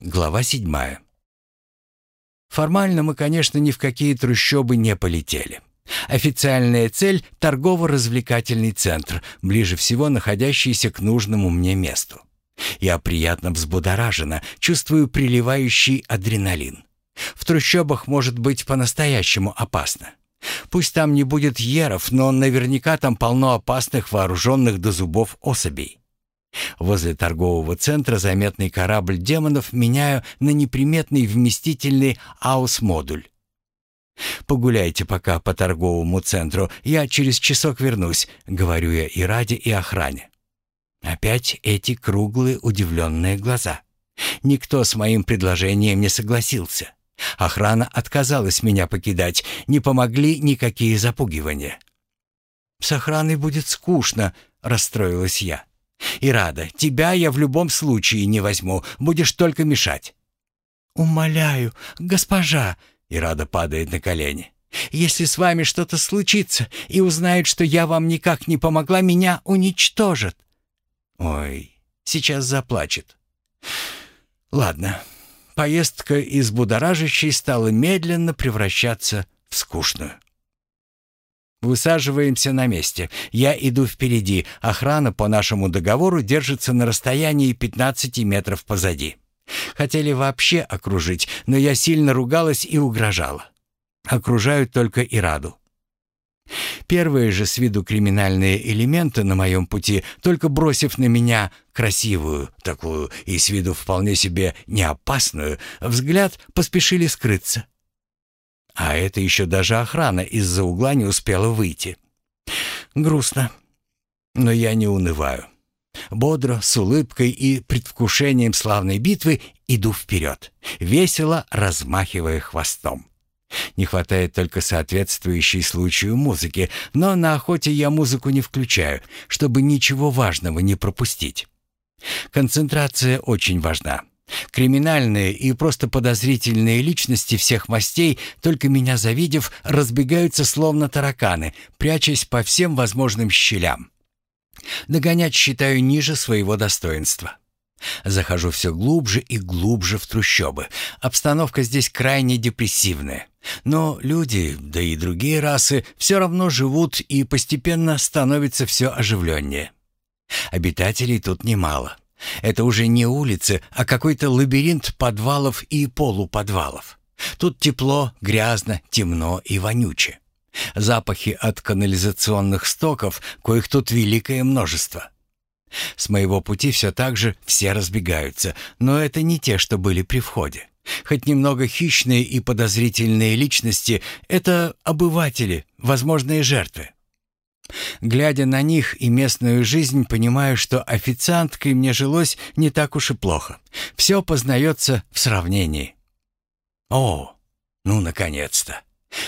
Глава седьмая. Формально мы, конечно, ни в какие трущобы не полетели. Официальная цель – торгово-развлекательный центр, ближе всего находящийся к нужному мне месту. Я приятно взбудоражена, чувствую приливающий адреналин. В трущобах может быть по-настоящему опасно. Пусть там не будет еров, но наверняка там полно опасных вооруженных до зубов особей. Возле торгового центра заметный корабль демонов меняю на неприметный вместительный аус-модуль. «Погуляйте пока по торговому центру, я через часок вернусь», — говорю я и ради, и охране. Опять эти круглые удивленные глаза. Никто с моим предложением не согласился. Охрана отказалась меня покидать, не помогли никакие запугивания. «С охраной будет скучно», — расстроилась я. И рада, тебя я в любом случае не возьму, будешь только мешать». «Умоляю, госпожа!» — Ирада падает на колени. «Если с вами что-то случится и узнают, что я вам никак не помогла, меня уничтожат». «Ой, сейчас заплачет». «Ладно». Поездка из будоражащей стала медленно превращаться в скучную. Высаживаемся на месте. Я иду впереди. Охрана по нашему договору держится на расстоянии 15 метров позади. Хотели вообще окружить, но я сильно ругалась и угрожала. Окружают только Ираду. Первые же с виду криминальные элементы на моем пути, только бросив на меня красивую, такую и с виду вполне себе неопасную, взгляд поспешили скрыться. А это еще даже охрана из-за угла не успела выйти. Грустно. Но я не унываю. Бодро, с улыбкой и предвкушением славной битвы иду вперед, весело размахивая хвостом. Не хватает только соответствующей случаю музыки, но на охоте я музыку не включаю, чтобы ничего важного не пропустить. Концентрация очень важна. Криминальные и просто подозрительные личности всех мастей, только меня завидев, разбегаются словно тараканы, прячась по всем возможным щелям. Догонять считаю ниже своего достоинства. Захожу все глубже и глубже в трущобы. Обстановка здесь крайне депрессивная. Но люди, да и другие расы, все равно живут и постепенно становится все оживленнее. Обитателей тут немало. Это уже не улицы, а какой-то лабиринт подвалов и полуподвалов. Тут тепло, грязно, темно и вонюче. Запахи от канализационных стоков, коих тут великое множество. С моего пути все так же все разбегаются, но это не те, что были при входе. Хоть немного хищные и подозрительные личности — это обыватели, возможные жертвы. Глядя на них и местную жизнь, понимаю, что официанткой мне жилось не так уж и плохо. Все познается в сравнении. О, ну, наконец-то.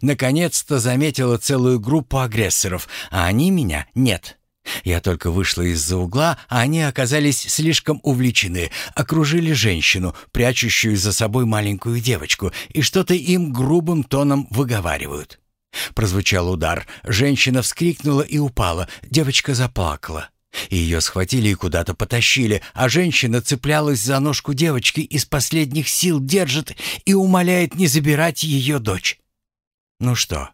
Наконец-то заметила целую группу агрессоров, а они меня нет. Я только вышла из-за угла, а они оказались слишком увлечены, окружили женщину, прячущую за собой маленькую девочку, и что-то им грубым тоном выговаривают. Прозвучал удар. Женщина вскрикнула и упала. Девочка заплакала. Ее схватили и куда-то потащили, а женщина цеплялась за ножку девочки из последних сил, держит и умоляет не забирать ее дочь. Ну что,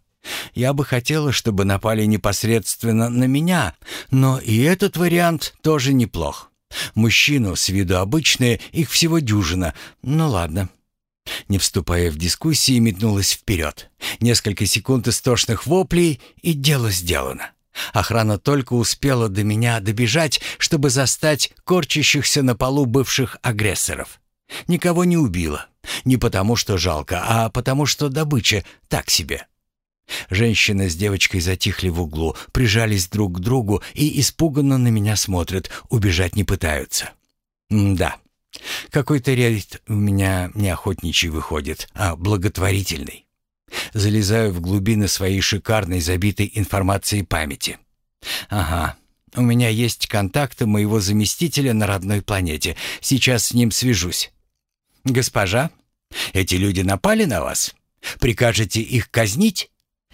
я бы хотела, чтобы напали непосредственно на меня, но и этот вариант тоже неплох. Мужчину с виду обычные, их всего дюжина. Ну ладно. Не вступая в дискуссии, метнулась вперед. Несколько секунд истошных воплей, и дело сделано. Охрана только успела до меня добежать, чтобы застать корчащихся на полу бывших агрессоров. Никого не убила. Не потому, что жалко, а потому, что добыча так себе. Женщина с девочкой затихли в углу, прижались друг к другу и испуганно на меня смотрят, убежать не пытаются. М да, какой-то рейд у меня не охотничий выходит, а благотворительный. Залезаю в глубины своей шикарной забитой информацией памяти. Ага, у меня есть контакты моего заместителя на родной планете. Сейчас с ним свяжусь. Госпожа, эти люди напали на вас? Прикажете их казнить?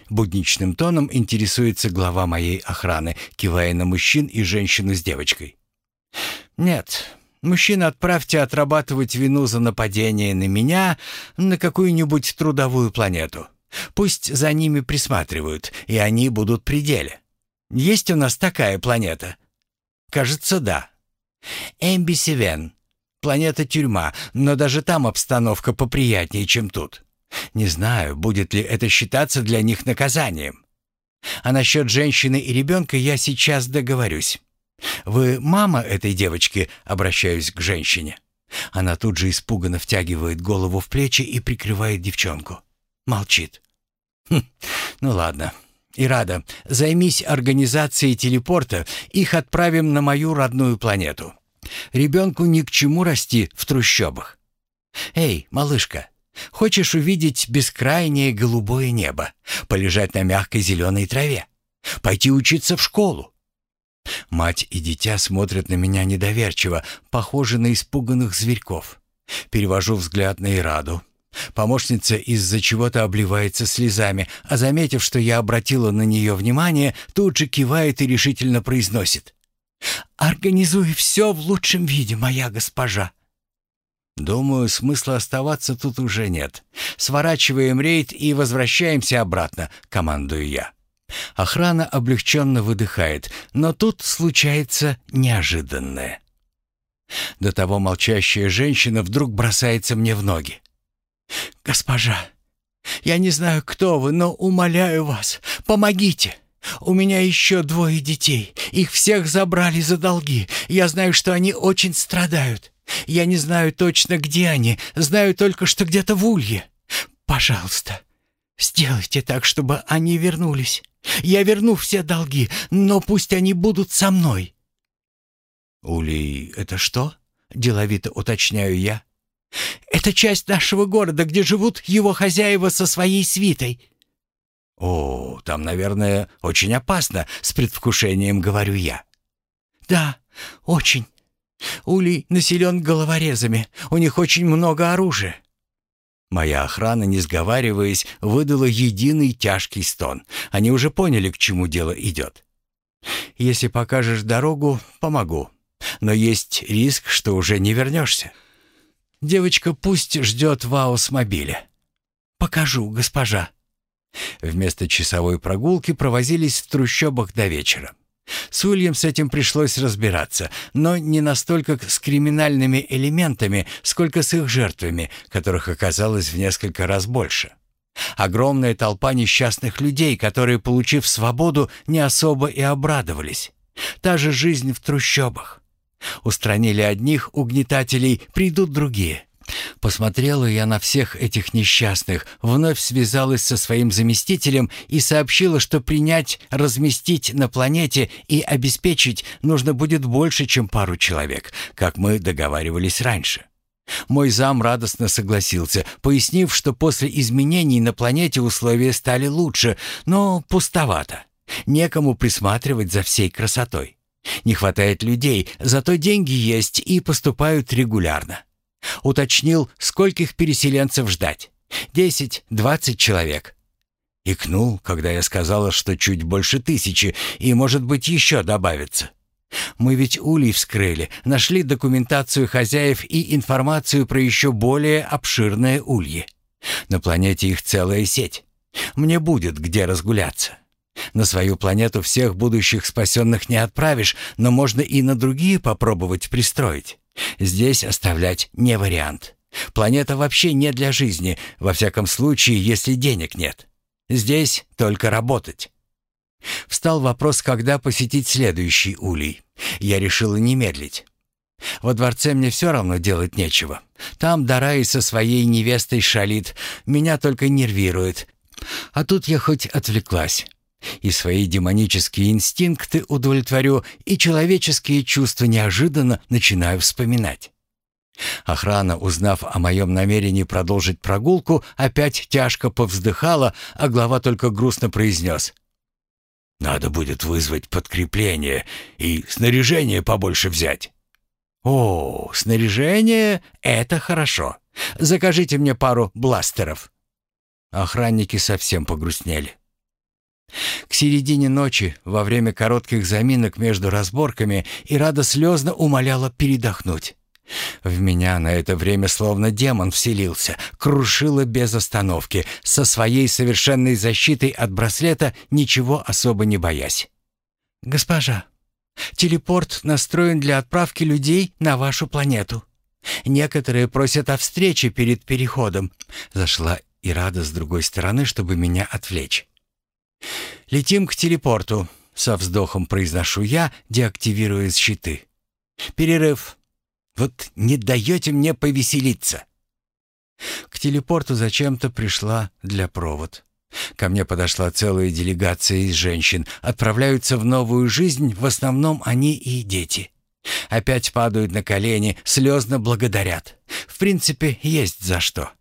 Будничным тоном интересуется глава моей охраны, кивая на мужчин и женщину с девочкой. «Нет, Мужчина, отправьте отрабатывать вину за нападение на меня на какую-нибудь трудовую планету. Пусть за ними присматривают, и они будут при деле. Есть у нас такая планета? Кажется, да. Эмбисивен. Планета-тюрьма, но даже там обстановка поприятнее, чем тут. Не знаю, будет ли это считаться для них наказанием. А насчет женщины и ребенка я сейчас договорюсь. Вы мама этой девочки, обращаюсь к женщине. Она тут же испуганно втягивает голову в плечи и прикрывает девчонку. Молчит. Хм, ну ладно. Ирада, займись организацией телепорта, их отправим на мою родную планету. Ребенку ни к чему расти в трущобах. Эй, малышка, хочешь увидеть бескрайнее голубое небо, полежать на мягкой зеленой траве, пойти учиться в школу? Мать и дитя смотрят на меня недоверчиво, похожи на испуганных зверьков. Перевожу взгляд на Ираду. Помощница из-за чего-то обливается слезами, а заметив, что я обратила на нее внимание, тут же кивает и решительно произносит. «Организуй все в лучшем виде, моя госпожа». Думаю, смысла оставаться тут уже нет. Сворачиваем рейд и возвращаемся обратно, командую я. Охрана облегченно выдыхает, но тут случается неожиданное. До того молчащая женщина вдруг бросается мне в ноги. «Госпожа, я не знаю, кто вы, но умоляю вас, помогите. У меня еще двое детей. Их всех забрали за долги. Я знаю, что они очень страдают. Я не знаю точно, где они. Знаю только, что где-то в Улье. Пожалуйста, сделайте так, чтобы они вернулись. Я верну все долги, но пусть они будут со мной». «Улей, это что?» — деловито уточняю я. Это часть нашего города, где живут его хозяева со своей свитой». «О, там, наверное, очень опасно», — с предвкушением говорю я. «Да, очень. Улей населен головорезами, у них очень много оружия». Моя охрана, не сговариваясь, выдала единый тяжкий стон. Они уже поняли, к чему дело идет. «Если покажешь дорогу, помогу. Но есть риск, что уже не вернешься». Девочка пусть ждет в аусмобиле. Покажу, госпожа. Вместо часовой прогулки провозились в трущобах до вечера. С Ульем с этим пришлось разбираться, но не настолько с криминальными элементами, сколько с их жертвами, которых оказалось в несколько раз больше. Огромная толпа несчастных людей, которые, получив свободу, не особо и обрадовались. Та же жизнь в трущобах. Устранили одних угнетателей, придут другие. Посмотрела я на всех этих несчастных, вновь связалась со своим заместителем и сообщила, что принять, разместить на планете и обеспечить нужно будет больше, чем пару человек, как мы договаривались раньше. Мой зам радостно согласился, пояснив, что после изменений на планете условия стали лучше, но пустовато. Некому присматривать за всей красотой. Не хватает людей, зато деньги есть и поступают регулярно. Уточнил, скольких переселенцев ждать. Десять, двадцать человек. Икнул, когда я сказала, что чуть больше тысячи, и, может быть, еще добавится. Мы ведь улей вскрыли, нашли документацию хозяев и информацию про еще более обширное улье. На планете их целая сеть. Мне будет где разгуляться. На свою планету всех будущих спасенных не отправишь, но можно и на другие попробовать пристроить. Здесь оставлять не вариант. Планета вообще не для жизни, во всяком случае, если денег нет. Здесь только работать. Встал вопрос, когда посетить следующий улей. Я решила не медлить. Во дворце мне все равно делать нечего. Там Дарай со своей невестой шалит, меня только нервирует. А тут я хоть отвлеклась. И свои демонические инстинкты удовлетворю, и человеческие чувства неожиданно начинаю вспоминать. Охрана, узнав о моем намерении продолжить прогулку, опять тяжко повздыхала, а глава только грустно произнес. «Надо будет вызвать подкрепление и снаряжение побольше взять». «О, снаряжение — это хорошо. Закажите мне пару бластеров». Охранники совсем погрустнели. К середине ночи, во время коротких заминок между разборками, Ирада слезно умоляла передохнуть. В меня на это время словно демон вселился, крушило без остановки, со своей совершенной защитой от браслета, ничего особо не боясь. «Госпожа, телепорт настроен для отправки людей на вашу планету. Некоторые просят о встрече перед переходом», — зашла Ирада с другой стороны, чтобы меня отвлечь. «Летим к телепорту», — со вздохом произношу я, деактивируя щиты. «Перерыв. Вот не даете мне повеселиться». К телепорту зачем-то пришла для провод. Ко мне подошла целая делегация из женщин. Отправляются в новую жизнь, в основном они и дети. Опять падают на колени, слезно благодарят. В принципе, есть за что.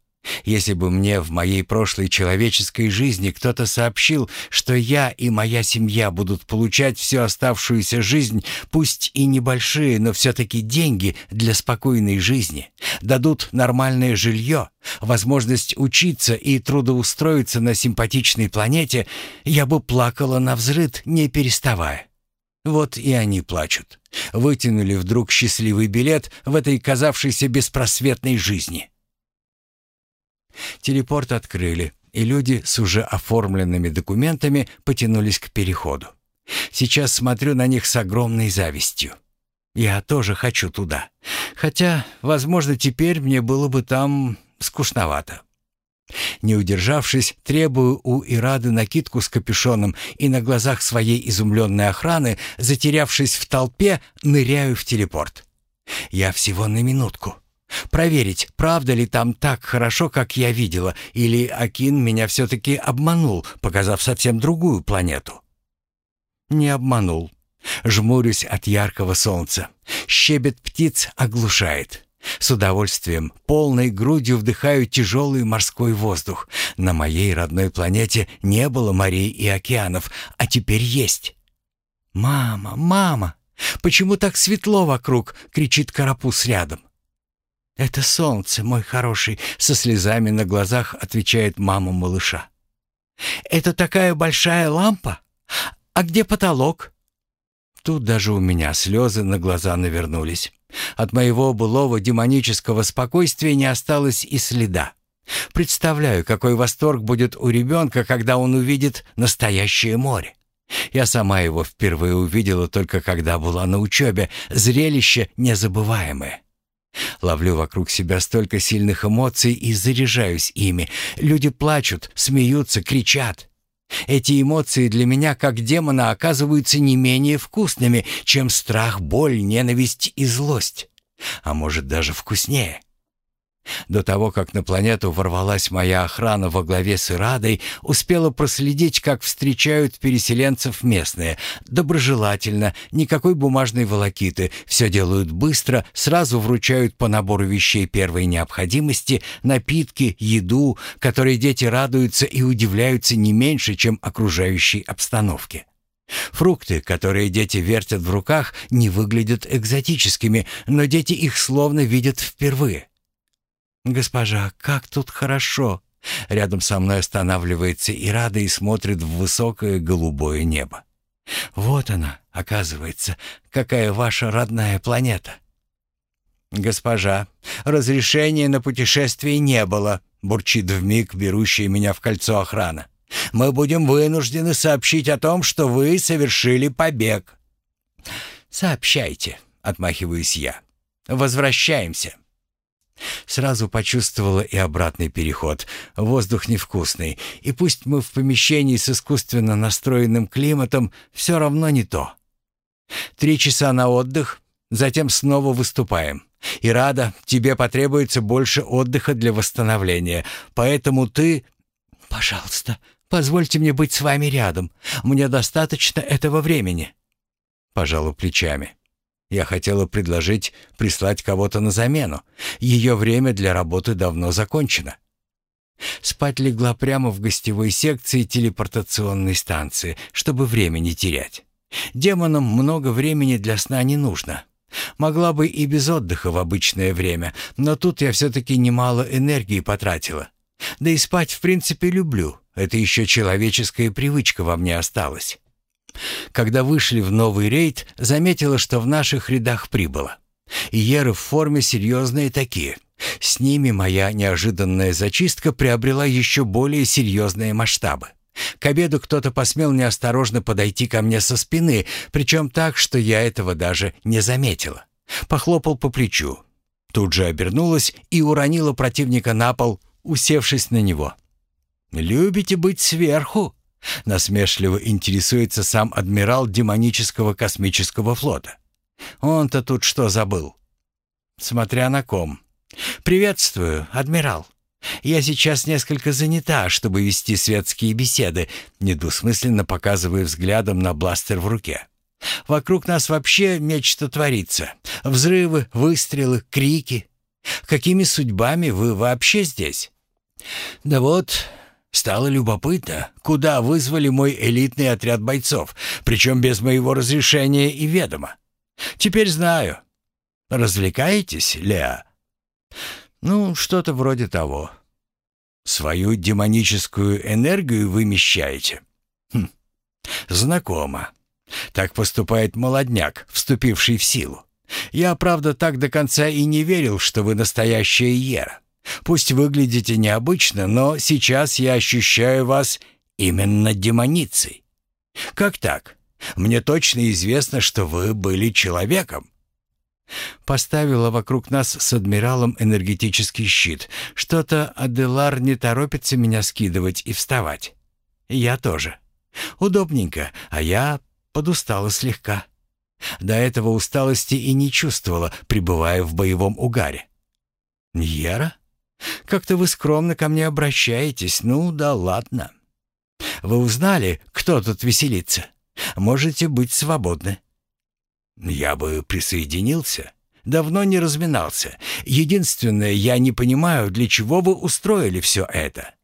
Если бы мне в моей прошлой человеческой жизни кто-то сообщил, что я и моя семья будут получать всю оставшуюся жизнь, пусть и небольшие, но все-таки деньги для спокойной жизни, дадут нормальное жилье, возможность учиться и трудоустроиться на симпатичной планете, я бы плакала на взрыд, не переставая. Вот и они плачут. Вытянули вдруг счастливый билет в этой казавшейся беспросветной жизни. Телепорт открыли, и люди с уже оформленными документами потянулись к переходу. Сейчас смотрю на них с огромной завистью. Я тоже хочу туда. Хотя, возможно, теперь мне было бы там скучновато. Не удержавшись, требую у Ирады накидку с капюшоном и на глазах своей изумленной охраны, затерявшись в толпе, ныряю в телепорт. Я всего на минутку. Проверить, правда ли там так хорошо, как я видела, или Акин меня все-таки обманул, показав совсем другую планету. Не обманул. Жмурюсь от яркого солнца. Щебет птиц оглушает. С удовольствием, полной грудью вдыхаю тяжелый морской воздух. На моей родной планете не было морей и океанов, а теперь есть. «Мама, мама! Почему так светло вокруг?» — кричит карапуз рядом. «Это солнце, мой хороший», — со слезами на глазах отвечает мама малыша. «Это такая большая лампа? А где потолок?» Тут даже у меня слезы на глаза навернулись. От моего былого демонического спокойствия не осталось и следа. Представляю, какой восторг будет у ребенка, когда он увидит настоящее море. Я сама его впервые увидела только когда была на учебе. Зрелище незабываемое. Ловлю вокруг себя столько сильных эмоций и заряжаюсь ими. Люди плачут, смеются, кричат. Эти эмоции для меня, как демона, оказываются не менее вкусными, чем страх, боль, ненависть и злость. А может, даже вкуснее. До того, как на планету ворвалась моя охрана во главе с Ирадой, успела проследить, как встречают переселенцев местные. Доброжелательно, никакой бумажной волокиты, все делают быстро, сразу вручают по набору вещей первой необходимости, напитки, еду, которой дети радуются и удивляются не меньше, чем окружающей обстановке. Фрукты, которые дети вертят в руках, не выглядят экзотическими, но дети их словно видят впервые. «Госпожа, как тут хорошо!» Рядом со мной останавливается Ирада и смотрит в высокое голубое небо. «Вот она, оказывается, какая ваша родная планета!» «Госпожа, разрешения на путешествие не было», — бурчит вмиг берущая меня в кольцо охрана. «Мы будем вынуждены сообщить о том, что вы совершили побег». «Сообщайте», — отмахиваюсь я. «Возвращаемся». Сразу почувствовала и обратный переход. Воздух невкусный, и пусть мы в помещении с искусственно настроенным климатом, все равно не то. Три часа на отдых, затем снова выступаем. И рада, тебе потребуется больше отдыха для восстановления, поэтому ты... Пожалуйста, позвольте мне быть с вами рядом. Мне достаточно этого времени. Пожалуй, плечами. Я хотела предложить прислать кого-то на замену. Ее время для работы давно закончено. Спать легла прямо в гостевой секции телепортационной станции, чтобы время не терять. Демонам много времени для сна не нужно. Могла бы и без отдыха в обычное время, но тут я все-таки немало энергии потратила. Да и спать в принципе люблю. Это еще человеческая привычка во мне осталась. Когда вышли в новый рейд, заметила, что в наших рядах прибыло. Иеры в форме серьезные такие. С ними моя неожиданная зачистка приобрела еще более серьезные масштабы. К обеду кто-то посмел неосторожно подойти ко мне со спины, причем так, что я этого даже не заметила. Похлопал по плечу. Тут же обернулась и уронила противника на пол, усевшись на него. «Любите быть сверху?» Насмешливо интересуется сам адмирал демонического космического флота. Он-то тут что забыл? Смотря на ком. «Приветствую, адмирал. Я сейчас несколько занята, чтобы вести светские беседы», недвусмысленно показывая взглядом на бластер в руке. «Вокруг нас вообще нечто творится. Взрывы, выстрелы, крики. Какими судьбами вы вообще здесь?» «Да вот, Стало любопытно, куда вызвали мой элитный отряд бойцов, причем без моего разрешения и ведома. Теперь знаю. Развлекаетесь, Леа? Ну, что-то вроде того. Свою демоническую энергию вымещаете? Хм, знакомо. Так поступает молодняк, вступивший в силу. Я, правда, так до конца и не верил, что вы настоящая Ера. Пусть выглядите необычно, но сейчас я ощущаю вас именно демоницей. Как так? Мне точно известно, что вы были человеком. Поставила вокруг нас с адмиралом энергетический щит. Что-то Аделар не торопится меня скидывать и вставать. Я тоже. Удобненько, а я подустала слегка. До этого усталости и не чувствовала, пребывая в боевом угаре. «Яра?» Как-то вы скромно ко мне обращаетесь. Ну да ладно. Вы узнали, кто тут веселится? Можете быть свободны. Я бы присоединился. Давно не разминался. Единственное, я не понимаю, для чего вы устроили все это.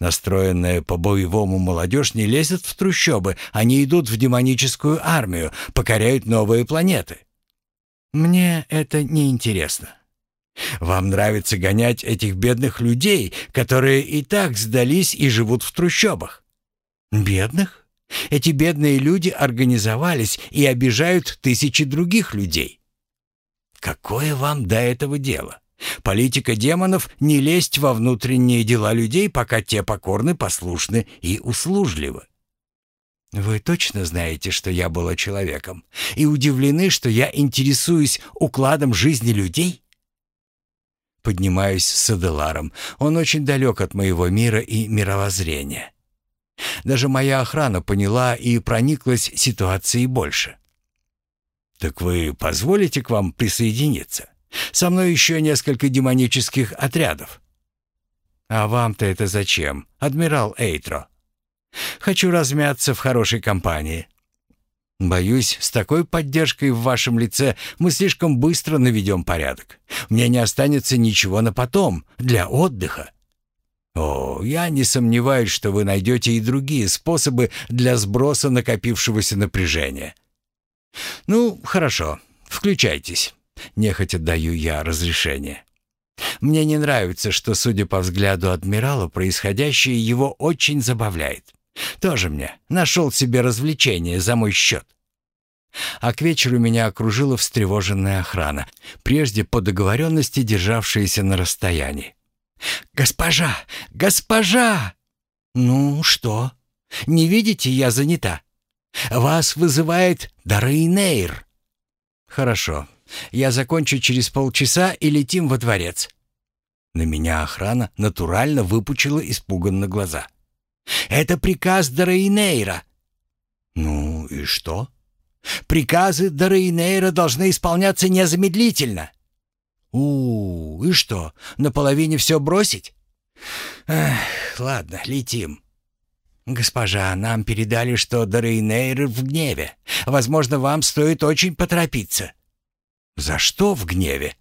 Настроенная по-боевому молодежь не лезет в трущобы, они идут в демоническую армию, покоряют новые планеты. Мне это не интересно. Вам нравится гонять этих бедных людей, которые и так сдались и живут в трущобах. Бедных? Эти бедные люди организовались и обижают тысячи других людей. Какое вам до этого дело? Политика демонов — не лезть во внутренние дела людей, пока те покорны, послушны и услужливы. Вы точно знаете, что я была человеком, и удивлены, что я интересуюсь укладом жизни людей? Поднимаюсь с Аделаром. Он очень далек от моего мира и мировоззрения. Даже моя охрана поняла и прониклась ситуацией больше. «Так вы позволите к вам присоединиться? Со мной еще несколько демонических отрядов». «А вам-то это зачем, адмирал Эйтро?» «Хочу размяться в хорошей компании. Боюсь, с такой поддержкой в вашем лице мы слишком быстро наведем порядок. Мне не останется ничего на потом, для отдыха. О, я не сомневаюсь, что вы найдете и другие способы для сброса накопившегося напряжения. Ну, хорошо, включайтесь. Нехотя даю я разрешение. Мне не нравится, что, судя по взгляду адмирала, происходящее его очень забавляет. Тоже мне нашел себе развлечение за мой счет. А к вечеру меня окружила встревоженная охрана, прежде по договоренности державшаяся на расстоянии. «Госпожа! Госпожа!» «Ну, что? Не видите, я занята. Вас вызывает Дарейнейр». «Хорошо. Я закончу через полчаса и летим во дворец». На меня охрана натурально выпучила испуганно глаза. Это приказ Дорейнейра». «Ну и что?» «Приказы Дорейнейра должны исполняться незамедлительно». у, -у и что, наполовине все бросить?» Эх, ладно, летим». «Госпожа, нам передали, что Дорейнейр в гневе. Возможно, вам стоит очень поторопиться». «За что в гневе?»